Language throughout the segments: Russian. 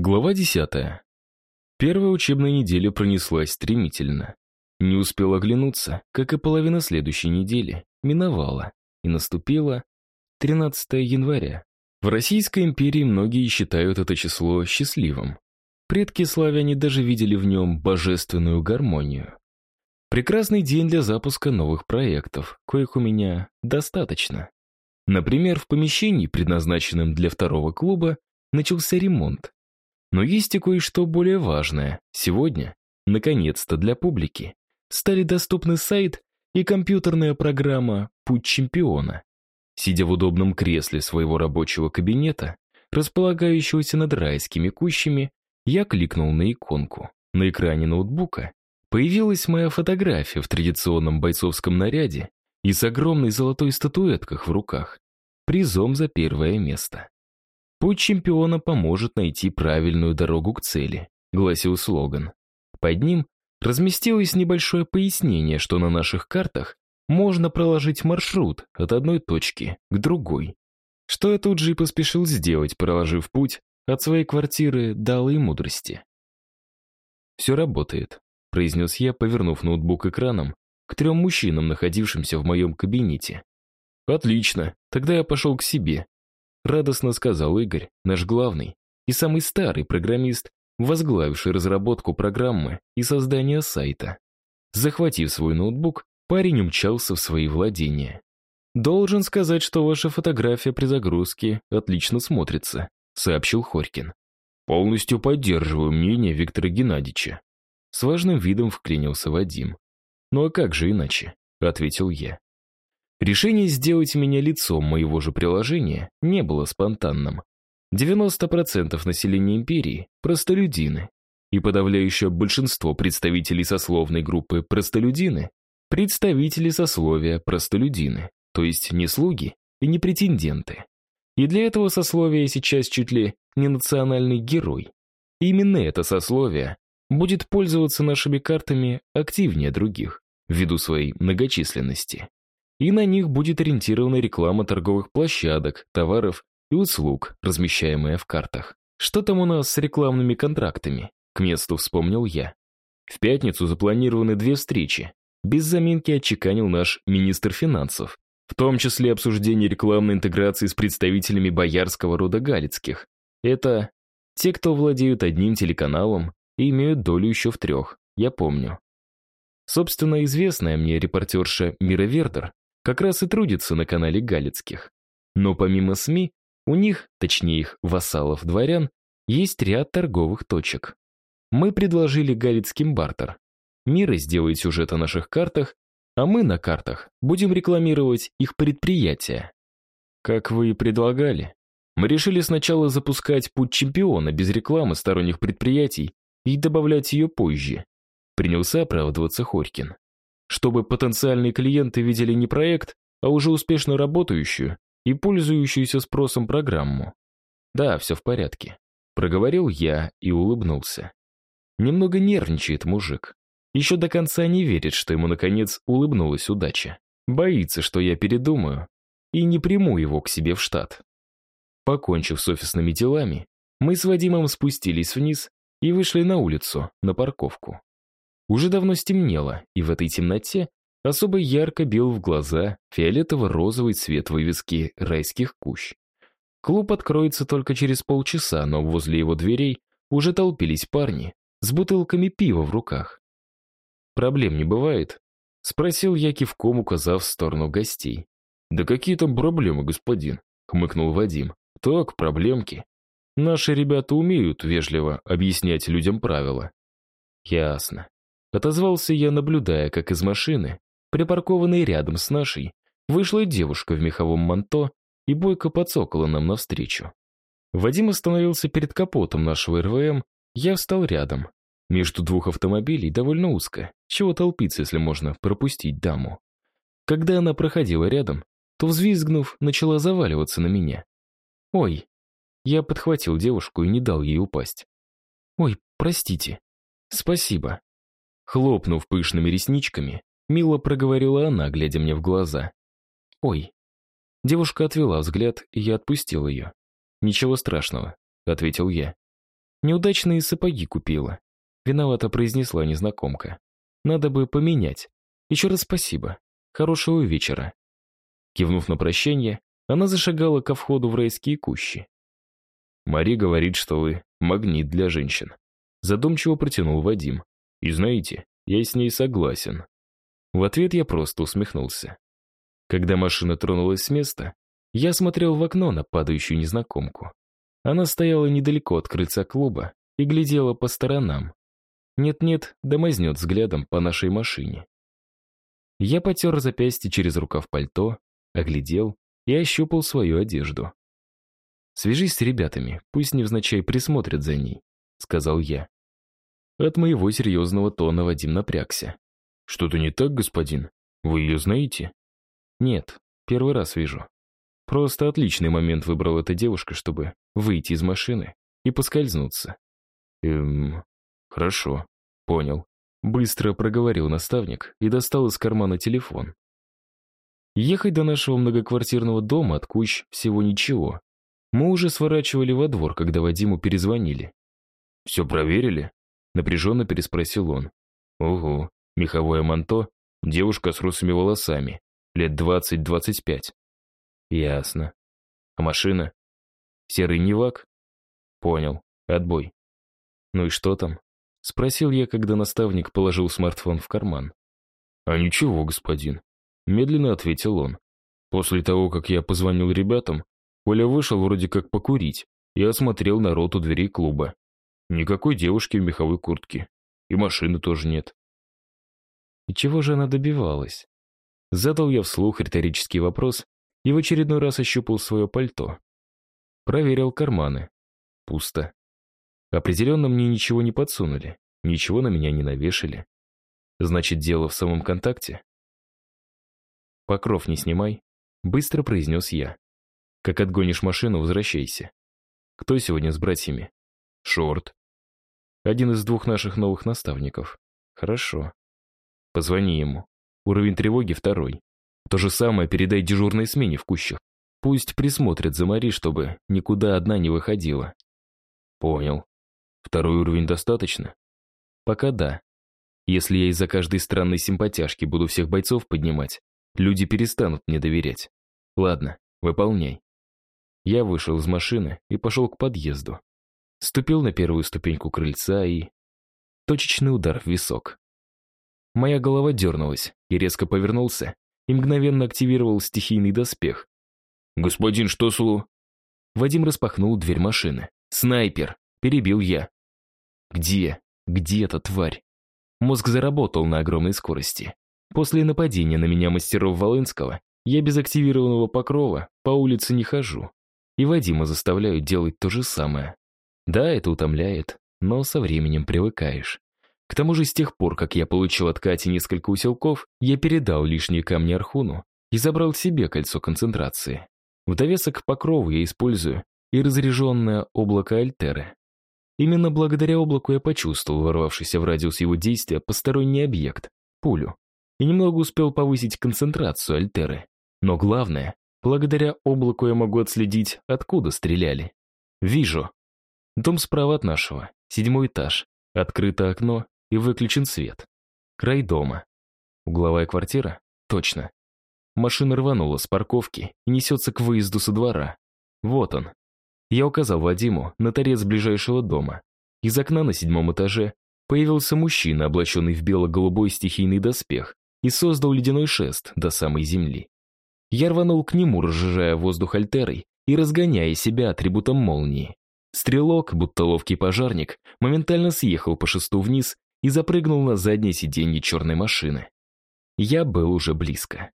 Глава 10. Первая учебная неделя пронеслась стремительно. Не успел оглянуться, как и половина следующей недели миновала, и наступило 13 января. В Российской империи многие считают это число счастливым. Предки славяне даже видели в нем божественную гармонию. Прекрасный день для запуска новых проектов, коих у меня достаточно. Например, в помещении, предназначенном для второго клуба, начался ремонт. Но есть и кое-что более важное. Сегодня, наконец-то для публики, стали доступны сайт и компьютерная программа «Путь чемпиона». Сидя в удобном кресле своего рабочего кабинета, располагающегося над райскими кущами, я кликнул на иконку. На экране ноутбука появилась моя фотография в традиционном бойцовском наряде и с огромной золотой статуэткой в руках, призом за первое место. Путь чемпиона поможет найти правильную дорогу к цели, гласил слоган. Под ним разместилось небольшое пояснение, что на наших картах можно проложить маршрут от одной точки к другой. Что я тут же и поспешил сделать, проложив путь от своей квартиры до Алой Мудрости. «Все работает», — произнес я, повернув ноутбук экраном к трем мужчинам, находившимся в моем кабинете. «Отлично, тогда я пошел к себе радостно сказал Игорь, наш главный и самый старый программист, возглавивший разработку программы и создание сайта. Захватив свой ноутбук, парень умчался в свои владения. «Должен сказать, что ваша фотография при загрузке отлично смотрится», сообщил Хорькин. «Полностью поддерживаю мнение Виктора Геннадьевича». С важным видом вклинился Вадим. «Ну а как же иначе?» — ответил я. Решение сделать меня лицом моего же приложения не было спонтанным. 90% населения империи – простолюдины, и подавляющее большинство представителей сословной группы простолюдины – представители сословия простолюдины, то есть не слуги и не претенденты. И для этого сословия сейчас чуть ли не национальный герой. И именно это сословие будет пользоваться нашими картами активнее других, ввиду своей многочисленности и на них будет ориентирована реклама торговых площадок, товаров и услуг, размещаемая в картах. Что там у нас с рекламными контрактами? К месту вспомнил я. В пятницу запланированы две встречи. Без заминки отчеканил наш министр финансов, в том числе обсуждение рекламной интеграции с представителями боярского рода Галицких. Это те, кто владеют одним телеканалом и имеют долю еще в трех, я помню. Собственно, известная мне репортерша Мира Вердер как раз и трудится на канале Галицких. Но помимо СМИ, у них, точнее их вассалов-дворян, есть ряд торговых точек. Мы предложили Галицким бартер. Мира сделает сюжет о наших картах, а мы на картах будем рекламировать их предприятия. Как вы и предлагали. Мы решили сначала запускать путь чемпиона без рекламы сторонних предприятий и добавлять ее позже. Принялся оправдываться Хорькин чтобы потенциальные клиенты видели не проект, а уже успешно работающую и пользующуюся спросом программу. Да, все в порядке. Проговорил я и улыбнулся. Немного нервничает мужик. Еще до конца не верит, что ему, наконец, улыбнулась удача. Боится, что я передумаю и не приму его к себе в штат. Покончив с офисными делами, мы с Вадимом спустились вниз и вышли на улицу, на парковку. Уже давно стемнело, и в этой темноте особо ярко бил в глаза фиолетово-розовый цвет вывески райских кущ. Клуб откроется только через полчаса, но возле его дверей уже толпились парни с бутылками пива в руках. «Проблем не бывает?» — спросил я кивком, указав в сторону гостей. «Да какие там проблемы, господин?» — хмыкнул Вадим. «Так, проблемки. Наши ребята умеют вежливо объяснять людям правила». «Ясно. Отозвался я, наблюдая, как из машины, припаркованной рядом с нашей, вышла девушка в меховом манто и бойко подсокола нам навстречу. Вадим остановился перед капотом нашего РВМ, я встал рядом. Между двух автомобилей довольно узко, чего толпиться, если можно пропустить даму. Когда она проходила рядом, то, взвизгнув, начала заваливаться на меня. «Ой!» Я подхватил девушку и не дал ей упасть. «Ой, простите. Спасибо». Хлопнув пышными ресничками, мило проговорила она, глядя мне в глаза. «Ой». Девушка отвела взгляд, и я отпустил ее. «Ничего страшного», — ответил я. Неудачные сапоги купила. Виновато произнесла незнакомка. Надо бы поменять. Еще раз спасибо. Хорошего вечера. Кивнув на прощание, она зашагала ко входу в райские кущи. Мари говорит, что вы магнит для женщин. Задумчиво протянул Вадим. И знаете, я с ней согласен. В ответ я просто усмехнулся. Когда машина тронулась с места, я смотрел в окно на падающую незнакомку. Она стояла недалеко от крыльца клуба и глядела по сторонам. Нет-нет, да мазнет взглядом по нашей машине. Я потер запястье через рукав пальто, оглядел и ощупал свою одежду. «Свяжись с ребятами, пусть невзначай присмотрят за ней», — сказал я. От моего серьезного тона Вадим напрягся. «Что-то не так, господин? Вы ее знаете?» «Нет, первый раз вижу. Просто отличный момент выбрала эта девушка, чтобы выйти из машины и поскользнуться». «Эм, хорошо, понял». Быстро проговорил наставник и достал из кармана телефон. Ехать до нашего многоквартирного дома от кущ всего ничего. Мы уже сворачивали во двор, когда Вадиму перезвонили. «Все проверили?» Напряженно переспросил он. «Ого, меховое манто, девушка с русыми волосами, лет двадцать-двадцать пять». «Ясно. А машина?» «Серый Невак?» «Понял. Отбой». «Ну и что там?» Спросил я, когда наставник положил смартфон в карман. «А ничего, господин», — медленно ответил он. «После того, как я позвонил ребятам, Коля вышел вроде как покурить и осмотрел народ у дверей клуба. Никакой девушки в меховой куртке. И машины тоже нет». «И чего же она добивалась?» Задал я вслух риторический вопрос и в очередной раз ощупал свое пальто. Проверил карманы. Пусто. Определенно мне ничего не подсунули, ничего на меня не навешали. Значит, дело в самом контакте? «Покров не снимай», — быстро произнес я. «Как отгонишь машину, возвращайся. Кто сегодня с братьями?» «Шорт». «Один из двух наших новых наставников». «Хорошо». «Позвони ему. Уровень тревоги второй. То же самое передай дежурной смене в кущах. Пусть присмотрят за Мари, чтобы никуда одна не выходила». «Понял», Второй уровень достаточно? Пока да. Если я из-за каждой странной симпатяшки буду всех бойцов поднимать, люди перестанут мне доверять. Ладно, выполняй. Я вышел из машины и пошел к подъезду. Ступил на первую ступеньку крыльца и... Точечный удар в висок. Моя голова дернулась, и резко повернулся, и мгновенно активировал стихийный доспех. «Господин, что слу?» Вадим распахнул дверь машины. «Снайпер!» — перебил я. Где? Где эта тварь? Мозг заработал на огромной скорости. После нападения на меня мастеров Волынского я без активированного покрова по улице не хожу. И Вадима заставляют делать то же самое. Да, это утомляет, но со временем привыкаешь. К тому же с тех пор, как я получил от Кати несколько усилков, я передал лишние камни Архуну и забрал себе кольцо концентрации. В довесок к покрову я использую и разряженное облако Альтеры. Именно благодаря облаку я почувствовал ворвавшийся в радиус его действия посторонний объект — пулю. И немного успел повысить концентрацию Альтеры. Но главное, благодаря облаку я могу отследить, откуда стреляли. Вижу. Дом справа от нашего, седьмой этаж. Открыто окно и выключен свет. Край дома. Угловая квартира? Точно. Машина рванула с парковки и несется к выезду со двора. Вот он, я указал Вадиму на торец ближайшего дома. Из окна на седьмом этаже появился мужчина, облаченный в бело-голубой стихийный доспех, и создал ледяной шест до самой земли. Я рванул к нему, разжижая воздух альтерой и разгоняя себя атрибутом молнии. Стрелок, будто ловкий пожарник, моментально съехал по шесту вниз и запрыгнул на заднее сиденье черной машины. Я был уже близко.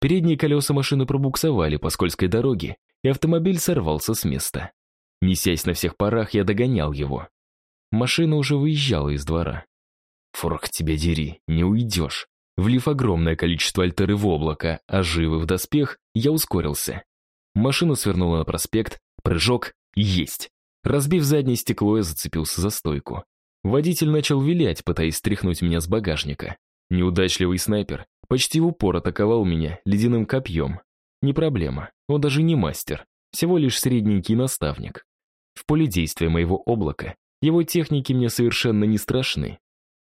Передние колеса машины пробуксовали по скользкой дороге, и автомобиль сорвался с места. Несясь на всех парах, я догонял его. Машина уже выезжала из двора. Форх тебя дери, не уйдешь. Влив огромное количество альтеры в облако, а живы в доспех, я ускорился. Машина свернула на проспект, прыжок, есть. Разбив заднее стекло, я зацепился за стойку. Водитель начал вилять, пытаясь стряхнуть меня с багажника. Неудачливый снайпер почти в упор атаковал меня ледяным копьем. Не проблема, он даже не мастер, всего лишь средненький наставник. В поле действия моего облака Его техники мне совершенно не страшны.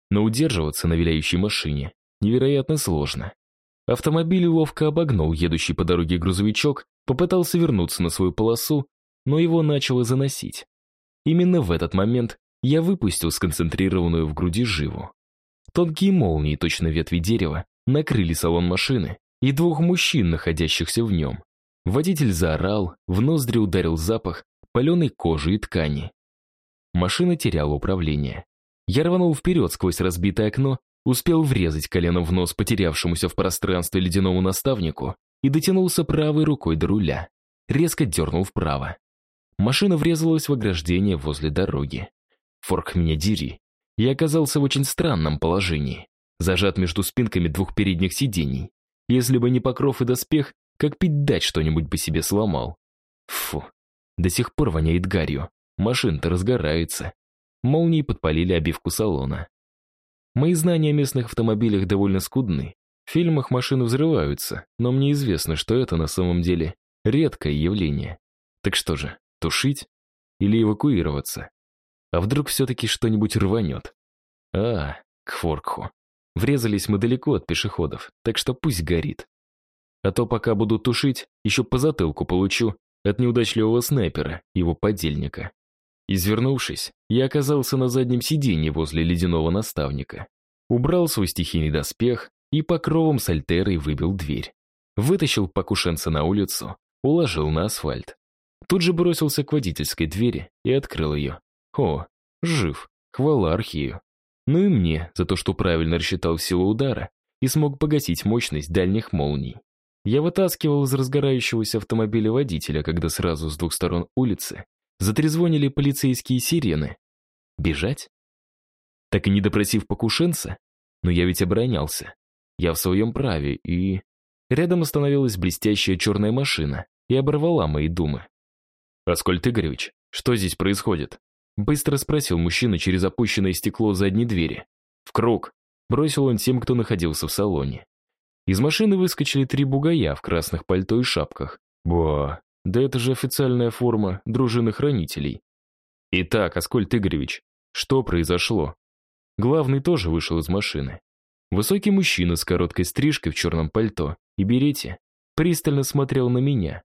Но удерживаться на виляющей машине невероятно сложно. Автомобиль ловко обогнул едущий по дороге грузовичок, попытался вернуться на свою полосу, но его начало заносить. Именно в этот момент я выпустил сконцентрированную в груди живу. Тонкие молнии, точно ветви дерева, накрыли салон машины и двух мужчин, находящихся в нем. Водитель заорал, в ноздри ударил запах паленой кожи и ткани. Машина теряла управление. Я рванул вперед сквозь разбитое окно, успел врезать коленом в нос потерявшемуся в пространстве ледяному наставнику и дотянулся правой рукой до руля. Резко дернул вправо. Машина врезалась в ограждение возле дороги. Форк меня дери. Я оказался в очень странном положении, зажат между спинками двух передних сидений. Если бы не покров и доспех, как пить дать что-нибудь по себе сломал. Фу, до сих пор воняет гарью. Машина-то разгорается. Молнии подпалили обивку салона. Мои знания о местных автомобилях довольно скудны. В фильмах машины взрываются, но мне известно, что это на самом деле редкое явление. Так что же, тушить или эвакуироваться? А вдруг все-таки что-нибудь рванет? А, к Форкху. Врезались мы далеко от пешеходов, так что пусть горит. А то пока буду тушить, еще по затылку получу от неудачливого снайпера, его подельника. Извернувшись, я оказался на заднем сиденье возле ледяного наставника. Убрал свой стихийный доспех и покровом с альтерой выбил дверь. Вытащил покушенца на улицу, уложил на асфальт. Тут же бросился к водительской двери и открыл ее. О, жив, хвала архию. Ну и мне за то, что правильно рассчитал силу удара и смог погасить мощность дальних молний. Я вытаскивал из разгорающегося автомобиля водителя, когда сразу с двух сторон улицы затрезвонили полицейские сирены. Бежать? Так и не допросив покушенца? Но я ведь оборонялся. Я в своем праве, и... Рядом остановилась блестящая черная машина и оборвала мои думы. «Аскольд Игоревич, что здесь происходит?» Быстро спросил мужчина через опущенное стекло задней двери. «В круг!» Бросил он тем, кто находился в салоне. Из машины выскочили три бугая в красных пальто и шапках. Ба, да это же официальная форма дружины хранителей. Итак, Аскольд Игоревич, что произошло? Главный тоже вышел из машины. Высокий мужчина с короткой стрижкой в черном пальто и берете пристально смотрел на меня.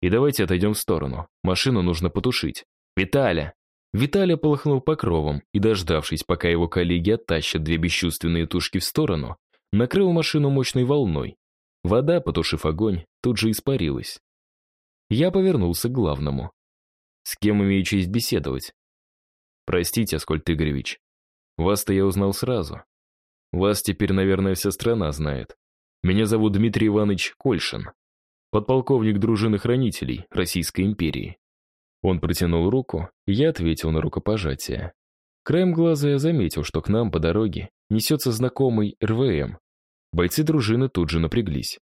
И давайте отойдем в сторону. Машину нужно потушить. Виталя! Виталя полыхнул покровом и, дождавшись, пока его коллеги оттащат две бесчувственные тушки в сторону, накрыл машину мощной волной. Вода, потушив огонь, тут же испарилась. Я повернулся к главному. С кем имею честь беседовать? Простите, Аскольд Игоревич. Вас-то я узнал сразу. Вас теперь, наверное, вся страна знает. Меня зовут Дмитрий Иванович Кольшин, подполковник дружины хранителей Российской империи. Он протянул руку, и я ответил на рукопожатие. Краем глаза я заметил, что к нам по дороге несется знакомый РВМ. Бойцы дружины тут же напряглись.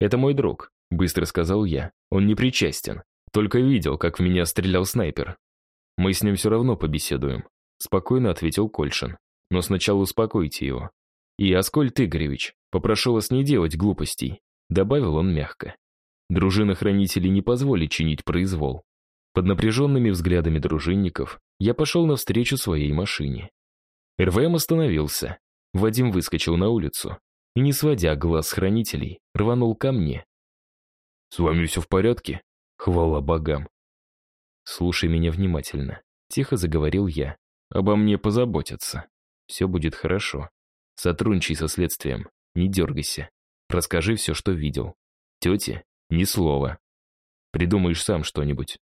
«Это мой друг», — быстро сказал я. «Он не причастен. Только видел, как в меня стрелял снайпер. Мы с ним все равно побеседуем», — спокойно ответил Кольшин. «Но сначала успокойте его. И, Аскольд Игоревич, попрошу вас не делать глупостей», — добавил он мягко. Дружина хранителей не позволит чинить произвол. Под напряженными взглядами дружинников я пошел навстречу своей машине. РВМ остановился. Вадим выскочил на улицу и, не сводя глаз с хранителей, рванул ко мне. «С вами все в порядке?» «Хвала богам!» «Слушай меня внимательно», — тихо заговорил я. «Обо мне позаботятся. Все будет хорошо. Сотрудничай со следствием, не дергайся. Расскажи все, что видел. Тете ни слова. Придумаешь сам что-нибудь».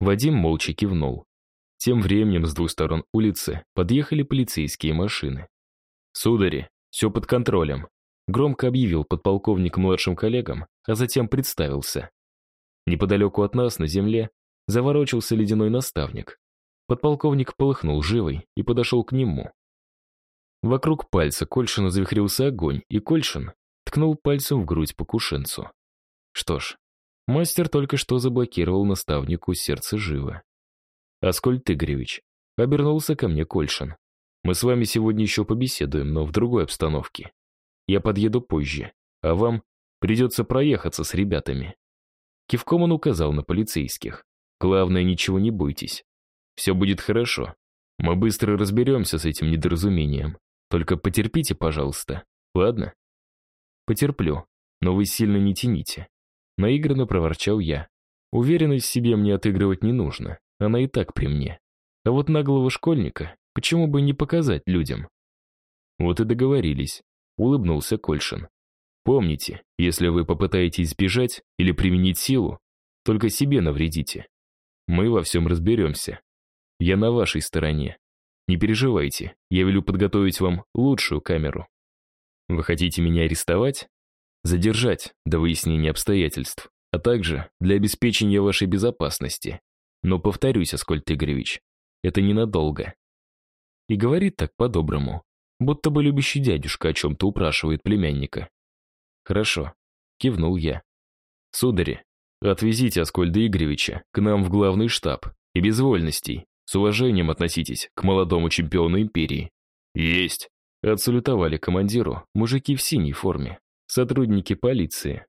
Вадим молча кивнул. Тем временем с двух сторон улицы подъехали полицейские машины. «Судари, все под контролем», — громко объявил подполковник младшим коллегам, а затем представился. Неподалеку от нас, на земле, заворочился ледяной наставник. Подполковник полыхнул живой и подошел к нему. Вокруг пальца Кольшина завихрился огонь, и Кольшин ткнул пальцем в грудь покушенцу. Что ж, мастер только что заблокировал наставнику сердце живо. «Аскольд Игоревич», — обернулся ко мне Кольшин. «Мы с вами сегодня еще побеседуем, но в другой обстановке. Я подъеду позже, а вам придется проехаться с ребятами». Кивком он указал на полицейских. «Главное, ничего не бойтесь. Все будет хорошо. Мы быстро разберемся с этим недоразумением. Только потерпите, пожалуйста. Ладно? Потерплю, но вы сильно не тяните. Наигранно проворчал я. Уверенность в себе мне отыгрывать не нужно. Она и так при мне. А вот наглого школьника почему бы не показать людям? Вот и договорились. Улыбнулся Кольшин. Помните, если вы попытаетесь сбежать или применить силу, только себе навредите. Мы во всем разберемся. Я на вашей стороне. Не переживайте, я велю подготовить вам лучшую камеру. Вы хотите меня арестовать? Задержать до выяснения обстоятельств, а также для обеспечения вашей безопасности. Но повторюсь, Аскольд Игоревич, это ненадолго. И говорит так по-доброму, будто бы любящий дядюшка о чем-то упрашивает племянника. Хорошо, кивнул я. Судари, отвезите Аскольда Игоревича к нам в главный штаб и без вольностей. С уважением относитесь к молодому чемпиону империи. Есть. Отсалютовали командиру мужики в синей форме, сотрудники полиции.